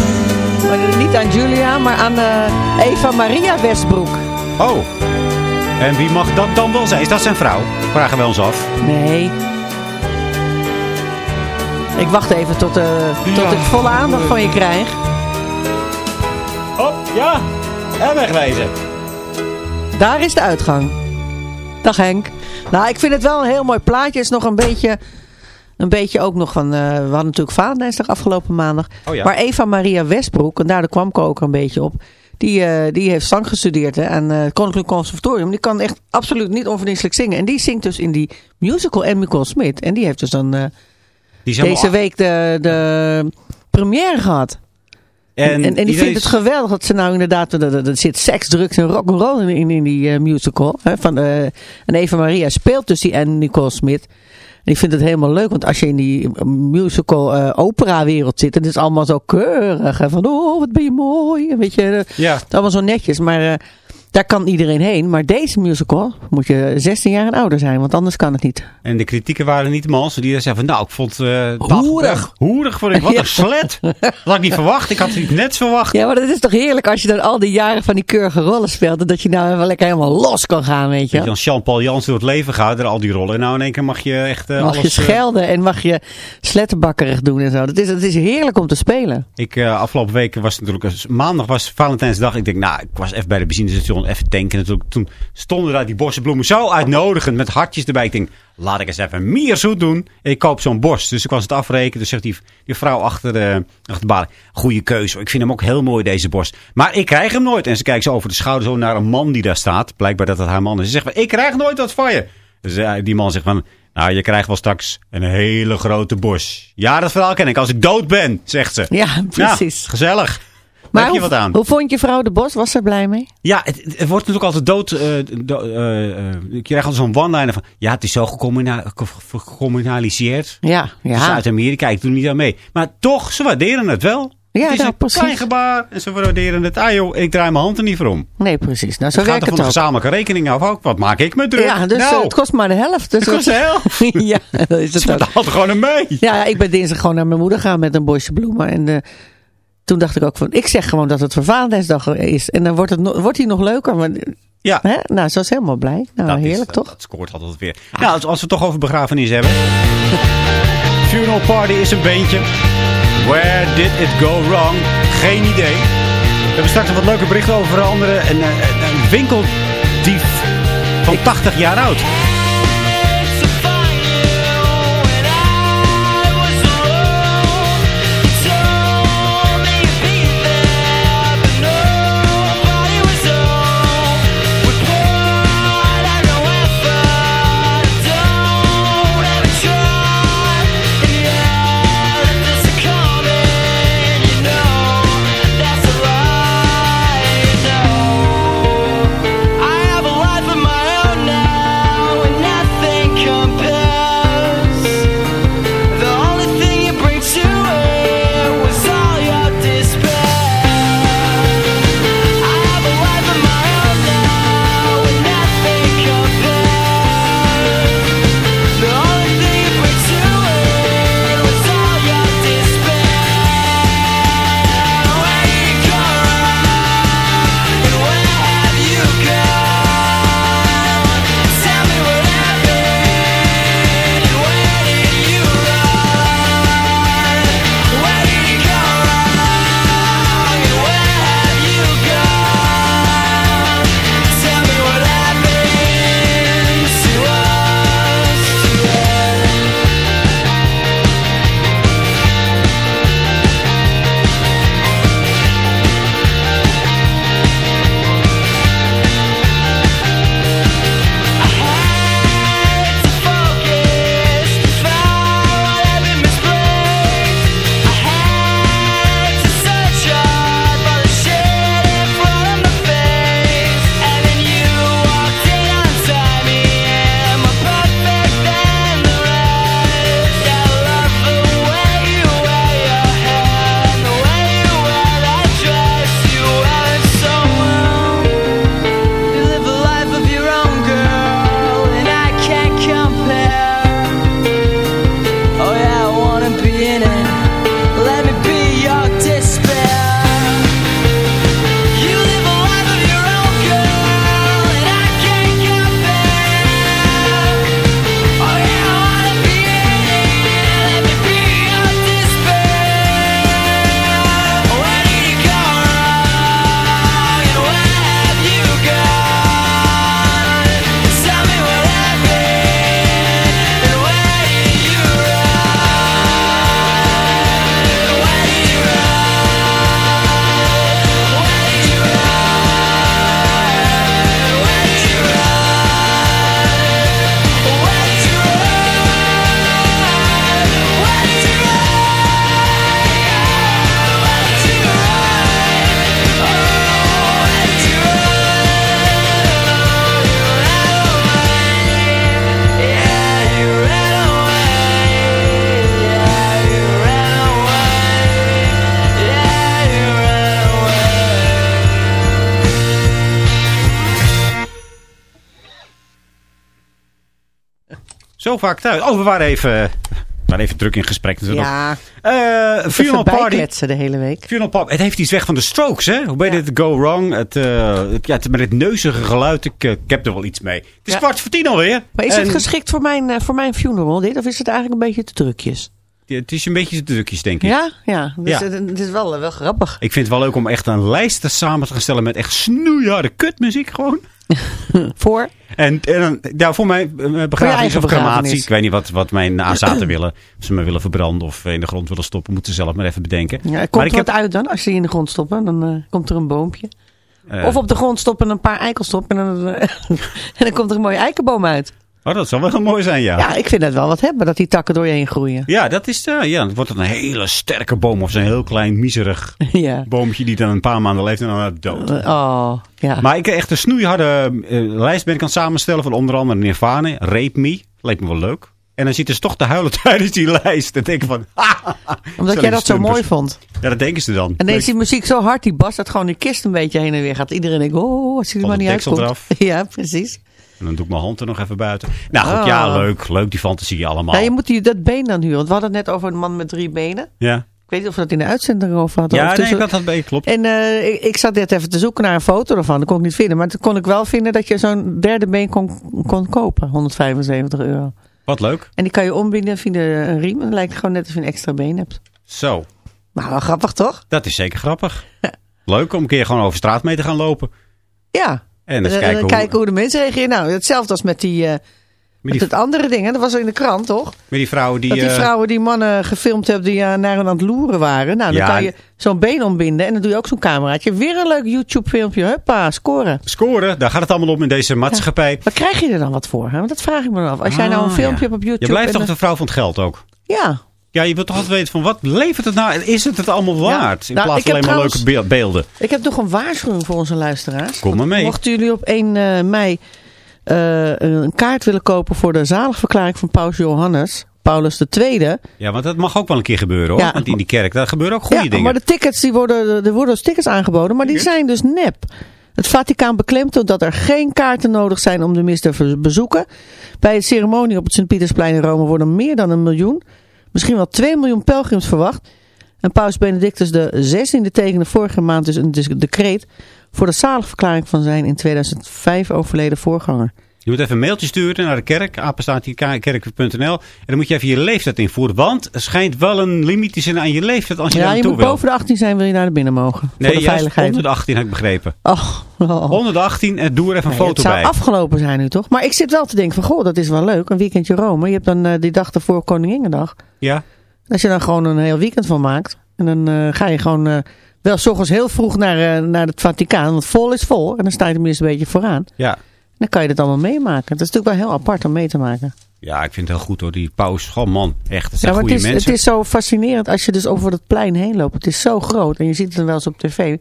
Maar niet aan Julia, maar aan eh, Eva Maria Westbroek. Oh. En wie mag dat dan wel zijn? Is dat zijn vrouw? Vragen wij ons af. Nee. Ik wacht even tot, eh, tot ik volle aandacht van je krijg. Hop, ja. En wegwezen. Daar is de uitgang. Dag Henk. Nou, ik vind het wel een heel mooi plaatje. Het is nog een beetje, een beetje ook nog van... eh, we hadden natuurlijk Valentijnsdag afgelopen maandag. Oh ja. Maar Eva Maria Westbroek, en daar kwam ik ook een beetje op... Die, eh, die heeft zang gestudeerd hè, aan eh, het Koninklijk Conservatorium. Die kan echt absoluut niet onverdienstelijk zingen. En die zingt dus in die musical en Nicole Smit. En die heeft dus dan Die deze week de, de première gehad. En, en, die vindt het geweldig dat ze nou inderdaad... Er, zit seks, drugs en rock'n'roll in, in, in die musical. Hè, van, en Eva Maria speelt dus die en Nicole Smit. En ik vind het helemaal leuk, want als je in die eh, musical eh, opera wereld zit... en het is allemaal zo keurig. Hè, van, oh, wat ben je mooi. En Weet je, eh, het Ja. is allemaal zo netjes. Maar daar kan iedereen heen. Maar deze musical moet je 16 jaar en ouder zijn, want anders kan het niet. En de kritieken waren niet mals. Die zeiden van, nou, ik vond eh Hoerig. Hoerig vond ik. Wat Ja. een slet. Dat had ik niet verwacht. Ik had iets net verwacht. Ja, maar dat is toch heerlijk als je dan al die jaren van die keurige rollen speelt... en dat je nou even lekker helemaal los kan gaan, weet je. Dat je dan Jean-Paul Jans door het leven gaat, er al die rollen. En nou in één keer mag je echt eh, mag je alles... eh, schelden en mag je slettenbakkerig doen en zo. Dat is, dat is heerlijk om te spelen. Ik, afgelopen week was het natuurlijk... Maandag was Valentijnsdag. Ik denk, nou, ik was even bij de benzinestation even tanken. Natuurlijk. Toen stonden daar die bossenbloemen zo uitnodigend met hartjes erbij. Ik denk, laat ik eens even meer zoet doen. Ik koop zo'n bos. Dus ik was het afrekenen. Dus zegt die, die vrouw achter de, achter de balie. Goeie keuze. Ik vind hem ook heel mooi, deze bos. Maar ik krijg hem nooit. En ze kijkt zo over de schouder zo naar een man die daar staat. Blijkbaar dat het haar man is. Ze zegt, ik krijg nooit wat van je. Dus eh, die man zegt van... Nou, je krijgt wel straks een hele grote bos. Ja, dat verhaal ken ik. Als ik dood ben, zegt ze. Ja, precies. Gezellig. Maar Heb je hoe, wat aan? hoe vond je vrouw de Bos? Was ze er blij mee? Ja, het, het wordt natuurlijk altijd dood. eh, do- eh, eh, je krijgt altijd zo'n one-liner van... Ja, het is zo gecommuna- ge- gecommunaliseerd. Ja, ja. Zuid-Amerika, ik doe niet aan mee. Maar toch, ze waarderen het wel. Ja, het is nou, een precies. klein gebaar en ze waarderen het. Ah joh, ik draai mijn hand er niet voor om. Nee, precies. Nou, zo Het gaat er van ook. gezamenlijke rekening af ook. Wat maak ik me druk? Ja, dus nou, het kost maar de helft. Dus het kost de helft. ja, dat is Ze het ook. betaalt er gewoon een mee. Ja, ik ben dinsdag gewoon naar mijn moeder gaan met een bosje bloemen. En, toen dacht ik ook van, ik zeg gewoon dat het voor Valentijnsdag is. En dan wordt, het wordt hij nog leuker. Maar, Ja. hè? Nou, ze was helemaal blij. Nou, Dat is- heerlijk toch? Dat scoort altijd weer. Nou, als, als we het toch over begrafenis hebben. Funeral Party is een beentje. Where did it go wrong? Geen idee. We hebben straks nog wat leuke berichten over andere. Een, een, een winkeldief van 80 jaar oud. Oh, we waren even, waren even druk in gesprek natuurlijk. Ja, even Funeral Party. de hele week. Funeral Party. Het heeft iets weg van de Strokes, hè? Hoe ben je dit go wrong? Het, eh, het, ja, het, met het neuzige geluid. Ik, eh, ik heb er wel iets mee. Het is Ja. kwart voor tien alweer. Maar is En het geschikt voor mijn, voor mijn funeral dit? Of is het eigenlijk een beetje te drukjes? Het is een beetje te drukjes, denk ik. Ja? Ja. Dus Ja. Het, is wel, wel grappig. Ik vind het wel leuk om echt een lijst te samen te gaan stellen met echt snoeiharde kutmuziek gewoon. Voor? En, en dan- ja, voor mijn eh, begrafenis of crematie. Ik weet niet wat, wat mijn nazaten willen. Of ze me willen verbranden of in de grond willen stoppen. Moeten ze zelf maar even bedenken. Ja, maar komt ik er wat heb, uit dan? Als ze in de grond stoppen, dan eh, komt er een boompje. eh, Of op de grond stoppen en een paar eikels stoppen. En dan, eh, en dan komt er een mooie eikenboom uit. Oh, dat zou wel heel mooi zijn, ja. Ja, ik vind het wel wat hebben, dat die takken door je heen groeien. Ja, dat is, eh, ja, het wordt dan een hele sterke boom of zo'n heel klein, miserig ja. boompje die dan een paar maanden leeft en dan dood. Eh, Oh, ja. Maar ik echt een snoeiharde eh, lijst ben ik aan het samenstellen van onder andere Nirvana, Rape Me. Lijkt me wel leuk. En dan zitten ze toch te huilen tijdens die lijst. En denk ik van, Omdat Zo jij dat zo mooi vond. ja, dat denken ze dan. En deze die muziek zo hard, die bas, dat gewoon die kist een beetje heen en weer gaat. Iedereen denkt, oh, als er maar niet uitkomt. eraf. Ja, precies. En dan doe ik mijn hand er nog even buiten. Nou goed, Oh. ja, leuk. Leuk die fantasie allemaal. Ja, je moet die, dat been dan huren. Want we hadden het net over een man met drie benen. Ja. Ik weet niet of we dat in de uitzending over hadden. Ja, of nee, tussen- dat had bij klopt. En eh, ik, ik zat net even te zoeken naar een foto ervan. Dat kon ik niet vinden. Maar toen kon ik wel vinden dat je zo'n derde been kon, kon kopen. 175 euro. Wat leuk. En die kan je ombinden via een riem. Dan lijkt het gewoon net alsof je een extra been hebt. Zo, Maar wel grappig toch? dat is zeker grappig. Leuk om een keer gewoon over straat mee te gaan lopen. Ja. En eens En kijken, dan hoe, kijken hoe de mensen reageren. Nou, hetzelfde als met die, eh, met, met die, het andere ding. hè. Dat was in de krant toch? met die vrouwen die... dat die eh, vrouwen die mannen gefilmd hebben die eh, naar hen aan het loeren waren. Nou, dan Ja. kan je zo'n been ombinden. En dan doe je ook zo'n cameraatje. Weer een leuk YouTube filmpje. Huppa, scoren. scoren, daar gaat het allemaal om in deze maatschappij. Wat krijg je er dan wat voor? Hè? Want dat vraag ik me dan af. Als jij nou een Ah, filmpje ja. hebt op YouTube. Je blijft toch dan- de vrouw van het geld ook? Ja. Ja, je wilt toch altijd weten van wat levert het nou? En Is het het allemaal waard? In Nou, plaats van alleen maar trouwens- leuke be- beelden. Ik heb nog een waarschuwing voor onze luisteraars. Kom maar mee. Mochten jullie op 1 eh, mei eh, een kaart willen kopen voor de zaligverklaring van Paus Johannes, Paulus II. Ja, want dat mag ook wel een keer gebeuren hoor. Ja. Want in die kerk, daar gebeuren ook goede ja, dingen. maar de tickets, die worden, er worden als tickets aangeboden, maar die zijn dus nep. Het Vaticaan beklemtoont dat er geen kaarten nodig zijn om de mis te bezoeken. Bij de ceremonie op het Sint-Pietersplein in Rome worden meer dan een miljoen, misschien wel 2 miljoen pelgrims verwacht. En paus Benedictus XVI tekende vorige maand dus een decreet voor de zaligverklaring van zijn in 2005 overleden voorganger. Je moet even een mailtje sturen naar de kerk, apenstaatkerk.nl. En dan moet je even je leeftijd invoeren. Want er schijnt wel een limiet te zijn aan je leeftijd als je Ja, daar je naartoe moet wil. boven de 18 zijn wil je naar binnen mogen. nee, voor de veiligheid. onder de 18 heb ik begrepen. Oh, oh. Onder de 18 en doe er even een Nee, foto het zou bij. afgelopen zijn nu toch? Maar ik zit wel te denken van, goh, dat is wel leuk. Een weekendje Rome. Je hebt dan eh, die dag ervoor Koninginnedag. Ja? Als je dan gewoon een heel weekend van maakt. En dan eh, ga je gewoon eh, wel s ochtends heel vroeg naar, eh, naar het Vaticaan. Want vol is vol. En dan sta je tenminste een beetje vooraan. Ja. Dan kan je dat allemaal meemaken. Dat is natuurlijk wel heel apart om mee te maken. Ja, ik vind het heel goed hoor. Die paus, gewoon man. Echt, dat zijn Ja, goede het is, mensen. het is zo fascinerend als je dus over het plein heen loopt. Het is zo groot. En je ziet het dan wel eens op tv.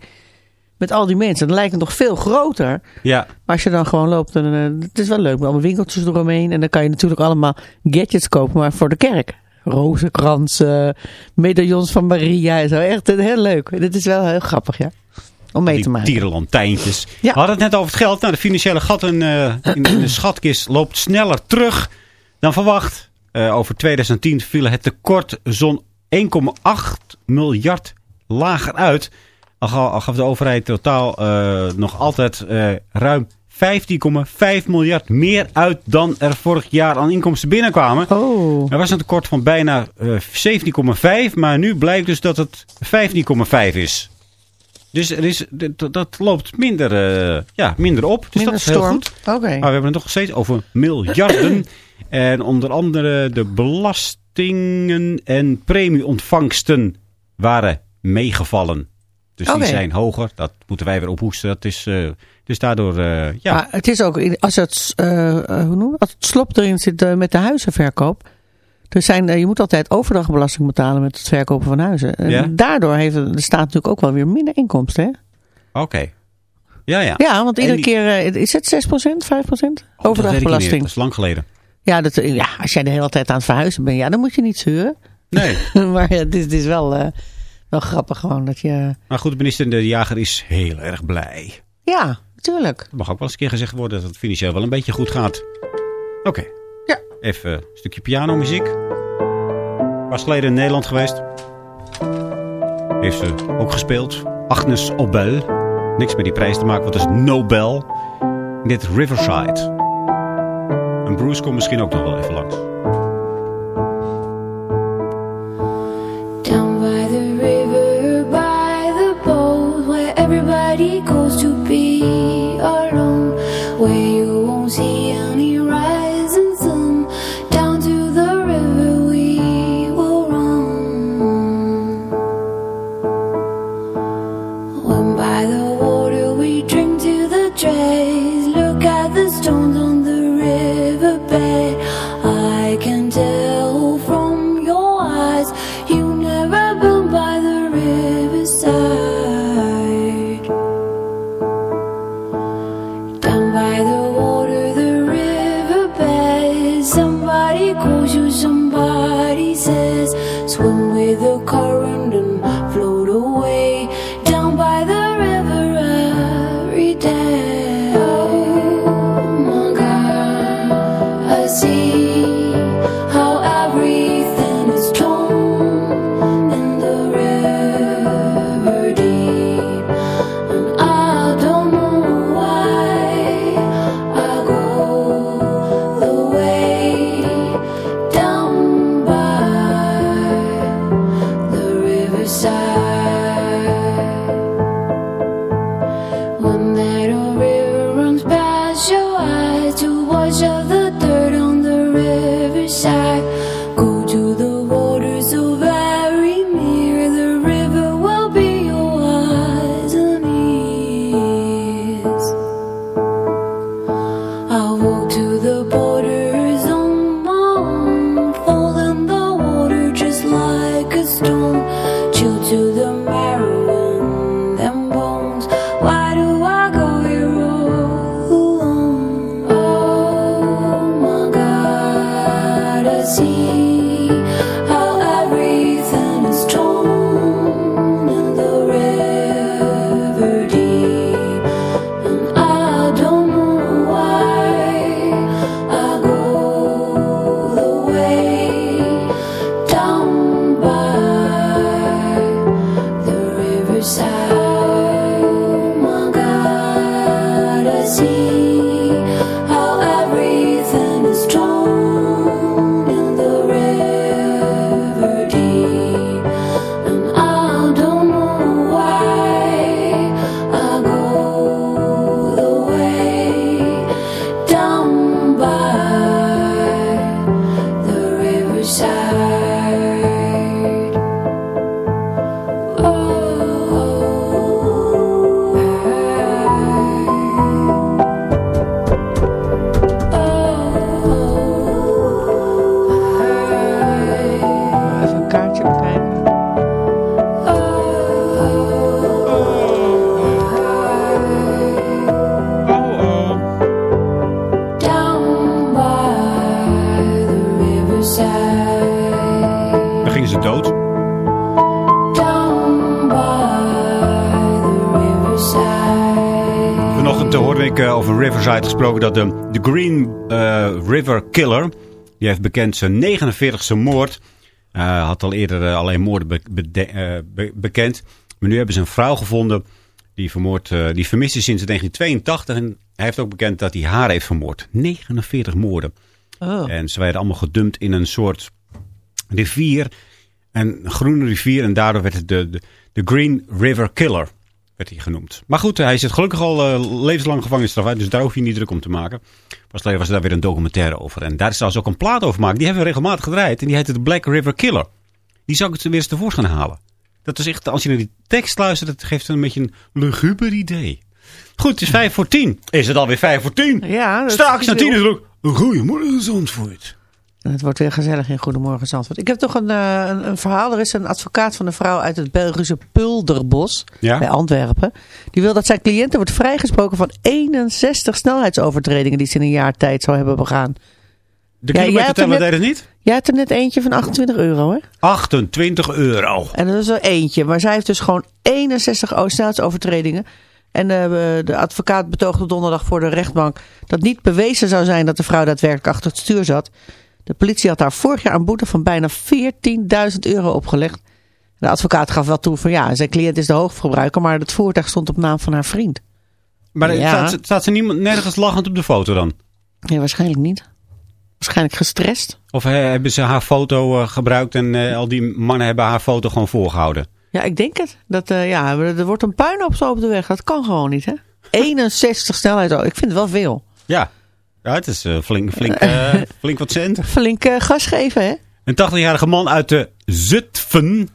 Met al die mensen. Dan lijkt het nog veel groter. Ja, Maar als je dan gewoon loopt, dan, eh, het is wel leuk. Met allemaal winkeltjes eromheen. En dan kan je natuurlijk allemaal gadgets kopen, maar voor de kerk. Rozenkransen, medaillons van Maria en zo. Echt eh, heel leuk. Dit is wel heel grappig, ja. Om mee te maken. tierenlantijntjes. Ja. We hadden het net over het geld. Nou, de financiële gat in, eh, in, de schatkist loopt sneller terug dan verwacht. Eh, over 2010 viel het tekort zo'n 1,8 miljard lager uit. Al, ga- al gaf de overheid totaal eh, nog altijd ruim 15,5 miljard meer uit dan er vorig jaar aan inkomsten binnenkwamen. Oh, Er was een tekort van bijna eh 17,5, maar nu blijkt dus dat het 15,5 is. Dus er is, dat, dat loopt minder, eh, ja, minder op. Dus minder dat is heel goed. Oké. Maar we hebben het nog steeds over miljarden. en onder andere de belastingen en premieontvangsten waren meegevallen. Dus die zijn hoger. Dat moeten wij weer ophoesten. Dat is, eh, dus daardoor, eh, ja. Maar het is ook, als het, hoe noem het? als het slop erin zit met de huizenverkoop. Er zijn, eh, je moet altijd overdagbelasting betalen met het verkopen van huizen. En Ja. daardoor heeft de staat natuurlijk ook wel weer minder inkomsten. Hè? Oké. Ja, ja. Ja, want iedere die- keer, eh, is het 6%, 5%? Oh. Overdagbelasting. Dat is lang geleden. Ja, dat, ja, als jij de hele tijd aan het verhuizen bent, ja, dan moet je niet zeuren. Nee. maar ja, het is, het is wel, eh, wel grappig gewoon dat je... Maar goed, de minister De Jager is heel erg blij. Ja, natuurlijk. Het mag ook wel eens een keer gezegd worden dat het financieel wel een beetje goed gaat. Oké. Even een stukje pianomuziek. Was geleden in Nederland geweest. Heeft ze ook gespeeld. Agnes Obel. Niks met die prijs te maken, want het is Nobel. Dit Riverside. En Bruce komt misschien ook nog wel even langs. Down by the river, by the boat, where everybody goes to be see Dat de, de Green eh, River Killer, die heeft bekend zijn 49ste moord. Eh, had al eerder eh, alleen moorden be- eh, be- bekend. Maar nu hebben ze een vrouw gevonden die, vermoord, die vermist is sinds 1982. En hij heeft ook bekend dat hij haar heeft vermoord. 49 moorden. Oh. En ze werden allemaal gedumpt in een soort rivier. Een groene rivier. En daardoor werd het de, de, de Green River Killer werd hij genoemd. Maar goed, hij zit gelukkig al eh, levenslang gevangenisstraf uit. Dus daar hoef je niet druk om te maken. Pas was er daar weer een documentaire over. En daar is trouwens ook een plaat over gemaakt. Die hebben we regelmatig gedraaid. En die heet de Black River Killer. Die zou ik het weer eens tevoorschijn halen. Dat is echt, als je naar die tekst luistert, het geeft een beetje een luguber idee. Goed, het is vijf voor tien. Is het alweer vijf voor tien? Ja, dat Straks na is tien uur ook. Een goeiemorgen, Het wordt weer gezellig in Goedemorgen Zandvoort. Ik heb toch een, eh, een, een verhaal. Er is een advocaat van een vrouw uit het Belgische Pulderbos Ja? bij Antwerpen. Die wil dat zijn cliënten wordt vrijgesproken van 61 snelheidsovertredingen die ze in een jaar tijd zou hebben begaan. De Ja, teller er deed het niet? Jij hebt er net eentje van 28 euro, hè? 28 euro. En dat is er eentje. Maar zij heeft dus gewoon 61 o- snelheidsovertredingen. En eh, de advocaat betoogde donderdag voor de rechtbank dat niet bewezen zou zijn dat de vrouw daadwerkelijk achter het stuur zat. De politie had haar vorig jaar een boete van bijna 14.000 euro opgelegd. De advocaat gaf wel toe van ja, zijn cliënt is de hoofdgebruiker, maar het voertuig stond op naam van haar vriend. Maar Ja. staat, ze- staat ze niemand, nergens lachend op de foto dan? Ja, waarschijnlijk niet. Waarschijnlijk gestrest. Of eh, hebben ze haar foto eh, gebruikt en eh, al die mannen hebben haar foto gewoon voorgehouden? Ja, ik denk het. Dat, ja, er er wordt een puin op zo op de weg. Dat kan gewoon niet, hè? 61 snelheid. Ik vind het wel veel. Ja, ja het is eh, flink, flink, eh, flink wat cent. Flink eh, gas geven, hè? Een 80-jarige man uit de Zutphen,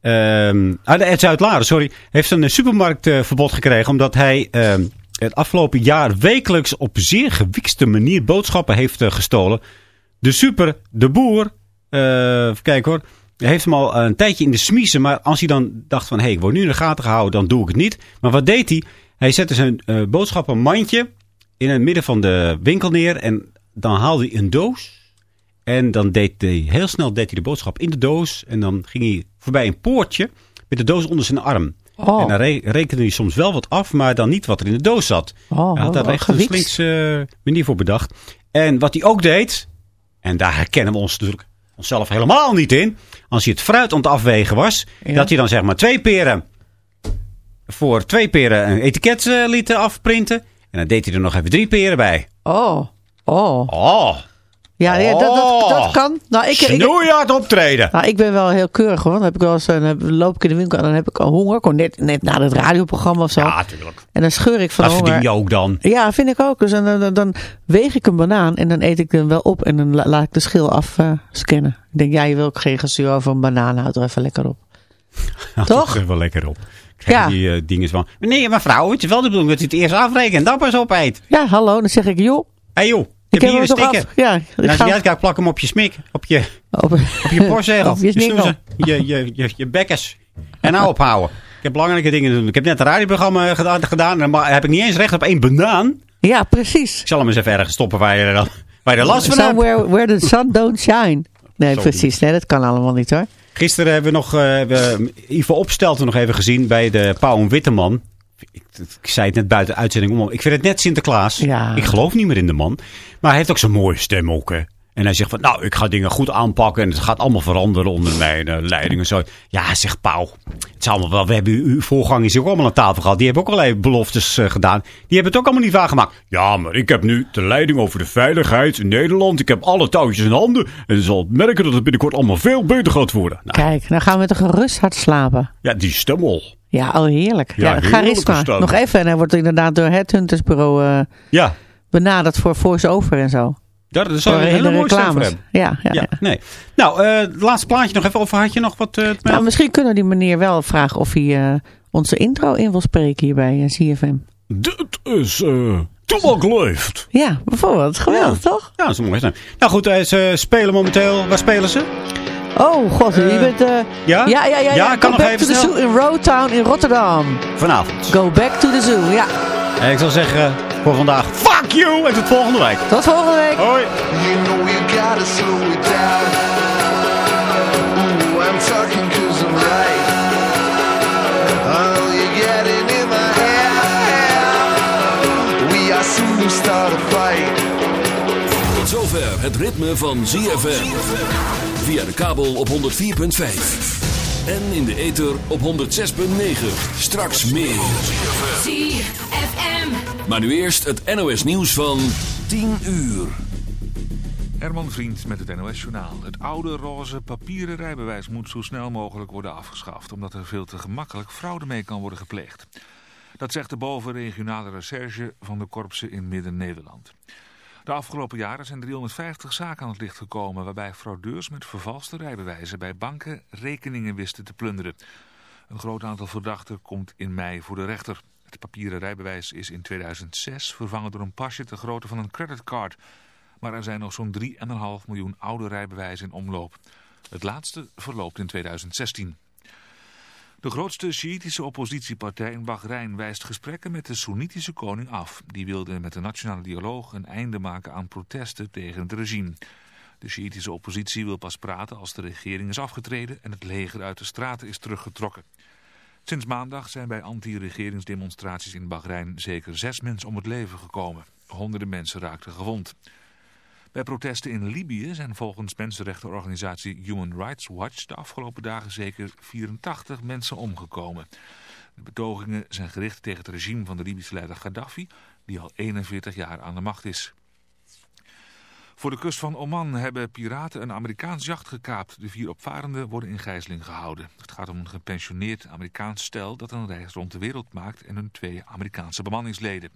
ehm uit de Zuid-Laren, sorry, heeft een supermarktverbod gekregen omdat hij ehm, het afgelopen jaar wekelijks op zeer gewikste manier boodschappen heeft gestolen. De super, de boer, even kijken hoor, hij heeft hem al een tijdje in de smiezen, maar als hij dan dacht van, hé, hey, ik word nu in de gaten gehouden, dan doe ik het niet. Maar wat deed hij? Hij zette zijn eh, boodschappenmandje in het midden van de winkel neer en dan haalde hij een doos en dan deed hij heel snel deed hij de boodschap in de doos. En dan ging hij voorbij een poortje met de doos onder zijn arm. Oh. En dan re- rekende hij soms wel wat af, maar dan niet wat er in de doos zat. Oh, hij had daar oh, echt een slinkse eh, manier voor bedacht. En wat hij ook deed, en daar herkennen we ons natuurlijk onszelf helemaal niet in. Als hij het fruit aan het afwegen was, Ja. dat hij dan zeg maar twee peren voor twee peren een etiket eh, liet afprinten. En dan deed hij er nog even drie peren bij. Oh, oh. Oh, Ja, ja, dat, dat, dat Oh. kan. Nou ik, snoeihard optreden. nou, ik ben wel heel keurig hoor. Dan heb ik wel eens, dan heb- loop ik in de winkel en dan heb ik al honger. Gewoon net, net na het radioprogramma of zo. Ja, tuurlijk. En dan scheur ik van Dat de verdien honger. je ook dan. Ja, vind ik ook. Dus dan, dan, dan weeg ik een banaan en dan eet ik hem wel op. En dan la- laat ik de schil af eh, scannen. Ik denk, ja, je wil ook geen gezuur over een banaan. Houd er even lekker op. Toch? Dat wel lekker op. Krijg Ja. die eh, dingen van. Nee, mevrouw, het is wel de bedoeling dat u het eerst afrekent en dan pas opeet. Ja, hallo. Dan zeg ik, joh. Hé hey joh, ik, heb hier een er sticker. Ja, ik als je uitkijkt, plak hem op je smik. Op je, op, op je postzegel. Op je snoezen, Je, je, je, je bekkers. En nou ophouden. Ik heb belangrijke dingen te doen. Ik heb net een radioprogramma gedaan, gedaan en dan heb ik niet eens recht op één banaan. Ja, precies. Ik zal hem eens even ergens stoppen waar je, waar je last van hebt. Somewhere where the sun don't shine. Nee, Zo precies. Nee, dat kan allemaal niet hoor. Gisteren hebben we nog uh, we, Ivo Opstelten nog even gezien bij de Pauw en Witteman. Ik, ik zei het net buiten de uitzending om. Ik vind het net Sinterklaas. Ja. Ik geloof niet meer in de man. Maar hij heeft ook zo'n mooie stem ook. Hè. En hij zegt van, nou, ik ga dingen goed aanpakken. En het gaat allemaal veranderen onder mijn uh, leiding en zo. Ja, zegt Pauw. Het is allemaal wel, we hebben uw voorgangers ook allemaal aan tafel gehad. Die hebben ook allerlei beloftes uh, gedaan. Die hebben het ook allemaal niet waargemaakt. Ja, maar ik heb nu de leiding over de veiligheid in Nederland. Ik heb alle touwtjes in handen. En je zal merken dat het binnenkort allemaal veel beter gaat worden. Nou, Kijk, dan gaan we een gerust hart slapen. ja, die stem al. Ja, oh heerlijk. Ja, Ja, charisma. Nog even. En hij wordt inderdaad door het Huntersbureau uh, Ja, benaderd voor voice-over en zo. Daar zou je een hele hele mooie stem voor reclames. hebben. Ja, ja, Ja, ja. nee. Nou, eh, het laatste plaatje nog even. Of had je nog wat eh? Nou, misschien kunnen we die meneer wel vragen of hij eh, onze intro in wil spreken hier bij CFM. Dit is uh, Toebak Leeft. Ja, bijvoorbeeld. Geweldig, toch? Ja, dat is een mooie stem. Nou goed, eh, ze spelen momenteel. Waar spelen ze? Oh, god. je bent... eh, ja? ja, ja, ja. Ja, ja. kan Go nog back even to the snel. zoo in Roadtown in Rotterdam. Vanavond. Go back to the zoo, ja. En ik zal zeggen voor vandaag, fuck you! En tot volgende week. Tot volgende week. Hoi. You know you gotta slow it down. Ooh, I'm talking cause I'm right. Oh, you're getting in my head. We are soon to start a fight. Tot zover het ritme van ZFM. Via de kabel op 104.5. En in de ether op 106.9. Straks meer. ZFM. Maar nu eerst het NOS nieuws van 10 uur. Herman Vriend met het NOS-journaal. Het oude roze papieren rijbewijs moet zo snel mogelijk worden afgeschaft... omdat er veel te gemakkelijk fraude mee kan worden gepleegd. Dat zegt de bovenregionale recherche van de korpsen in Midden-Nederland. De afgelopen jaren zijn 350 zaken aan het licht gekomen... waarbij fraudeurs met vervalste rijbewijzen bij banken rekeningen wisten te plunderen. Een groot aantal verdachten komt in mei voor de rechter. Het papieren rijbewijs is in 2006 vervangen door een pasje ter grootte van een creditcard... Maar er zijn nog zo'n 3,5 miljoen oude rijbewijzen in omloop. Het laatste verloopt in 2016. De grootste Sjiitische oppositiepartij in Bahrein wijst gesprekken met de Soenitische koning af. Die wilde met de nationale dialoog een einde maken aan protesten tegen het regime. De Sjiitische oppositie wil pas praten als de regering is afgetreden en het leger uit de straten is teruggetrokken. Sinds maandag zijn bij anti-regeringsdemonstraties in Bahrein zeker zes mensen om het leven gekomen. Honderden mensen raakten gewond. Bij protesten in Libië zijn volgens mensenrechtenorganisatie Human Rights Watch de afgelopen dagen zeker 84 mensen omgekomen. De betogingen zijn gericht tegen het regime van de Libische leider Gaddafi, die al 41 jaar aan de macht is. Voor de kust van Oman hebben piraten een Amerikaans jacht gekaapt. De vier opvarenden worden in gijzeling gehouden. Het gaat om een gepensioneerd Amerikaans stel dat een reis rond de wereld maakt en hun twee Amerikaanse bemanningsleden.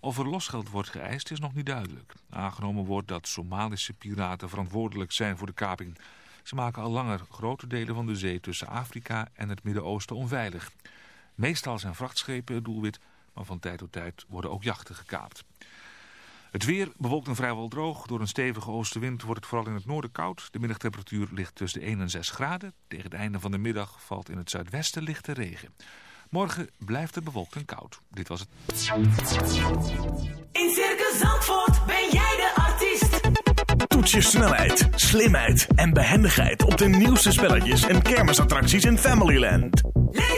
Of er losgeld wordt geëist is nog niet duidelijk. Aangenomen wordt dat Somalische piraten verantwoordelijk zijn voor de kaping. Ze maken al langer grote delen van de zee tussen Afrika en het Midden-Oosten onveilig. Meestal zijn vrachtschepen het doelwit, maar van tijd tot tijd worden ook jachten gekaapt. Het weer bewolkt en vrijwel droog. Door een stevige oostenwind wordt het vooral in het noorden koud. De middagtemperatuur ligt tussen de 1 en 6 graden. Tegen het einde van de middag valt in het zuidwesten lichte regen. Morgen blijft het bewolkt en koud. Dit was het. In Circus Zandvoort ben jij de artiest. Toets je snelheid, slimheid en behendigheid op de nieuwste spelletjes en kermisattracties in Familyland. Leef